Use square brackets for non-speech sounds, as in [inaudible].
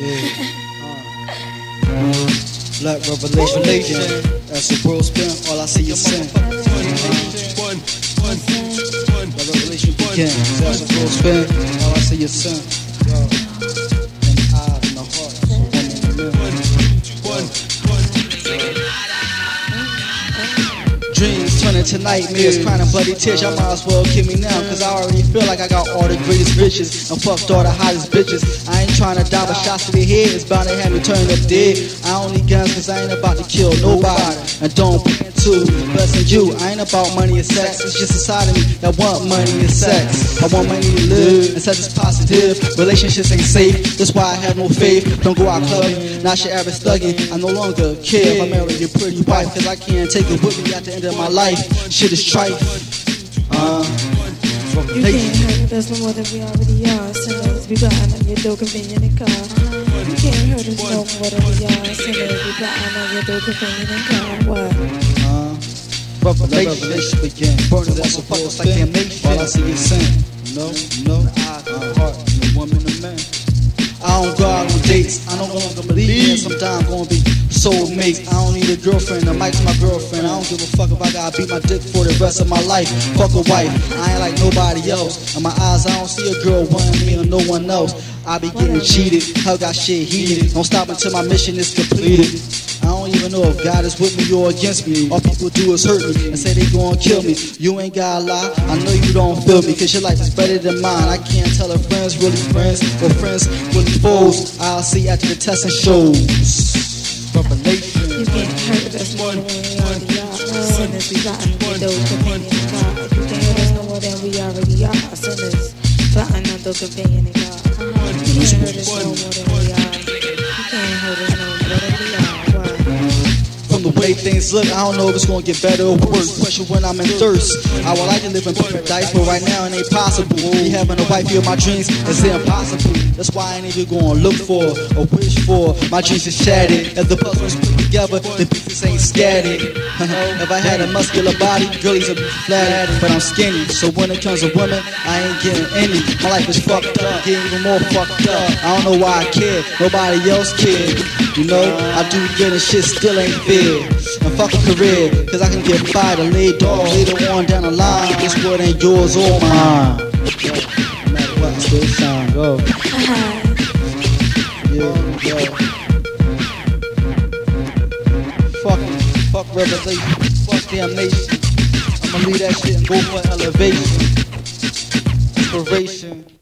Black revelation, revelation. As the world spin, all I see is sin. One, one, one. The revelation begins. As the world spin, all I see is sin. Dreams turning to nightmares, crying bloody tears. Y'all might as well kill me now, cause I already feel like I got all the greatest riches and fucked all the hottest bitches. I ain't trying to die, but shots to the head is bound to have me turn up dead. I only guns cause I ain't about to kill nobody. And don't plan to blessing you. I ain't about money and sex, it's just a side of me that want money and sex. I want money to live, and sex is positive. Relationships ain't safe, that's why I have no faith. Don't go out clubbing, not your average thugging. I no longer care if I marry your pretty wife, cause I can't take it with me at the end of my life. Shit is trite. Uh, You can't hurt us no more than we already are. Sinners, we plotting on your door, convenient and car. You can't hurt us no more than we are. Sinners, we plotting on your door, convenient and car. What? uh, revelation begin. Burning that supports like damnation. All I see is sin. No, no, I, uh, heart, and woman and man. I don't go out on dates. I don't longer believe in sometimes gonna be soulmates. I don't need a girlfriend. The mic's my girlfriend. I don't give a fuck if I gotta beat my dick for the rest of my life. Fuck a wife. I ain't like nobody else. In my eyes, I don't see a girl wanting me or no one else. I be getting cheated. Hell got shit heated. Don't stop until my mission is completed. I don't even know if God is with me or against me. All people do is hurt me and say they gon' kill me. You ain't gotta lie, I know you don't feel me, cause your life is better than mine. I can't tell if friends really friends or friends really foes. I'll see after the testing shows. Revelation. You can't hurt us no more than we already are. Sinners, we plotting on your door, convenient and car. You can't hurt us no more than we already are. Sinners, plotting on your convenient and car. You can't hurt us no more than we are. Things look, I don't know if it's gonna get better or worse. Question when I'm in thirst. I would like to live in paradise, but right now it ain't possible. Me having a wife of my dreams is impossible. That's why I ain't even gonna look for or wish for. My dreams is shattered. If the puzzles put together, the pieces ain't scattered. [laughs] if I had a muscular body, girlies would be flattered. But I'm skinny, so when it comes to women, I ain't getting any. My life is fucked up, getting even more fucked up. I don't know why I care, nobody else cared. You know, I do good and shit still ain't fair. And fuck a career, cause I can get fired or laid off later on down the line. This world ain't yours or mine. No matter what, I still shine. Go. Yeah, yeah. Fuck. Fuck revelation. Fuck damnation. I'ma leave that shit and go for elevation. Inspiration.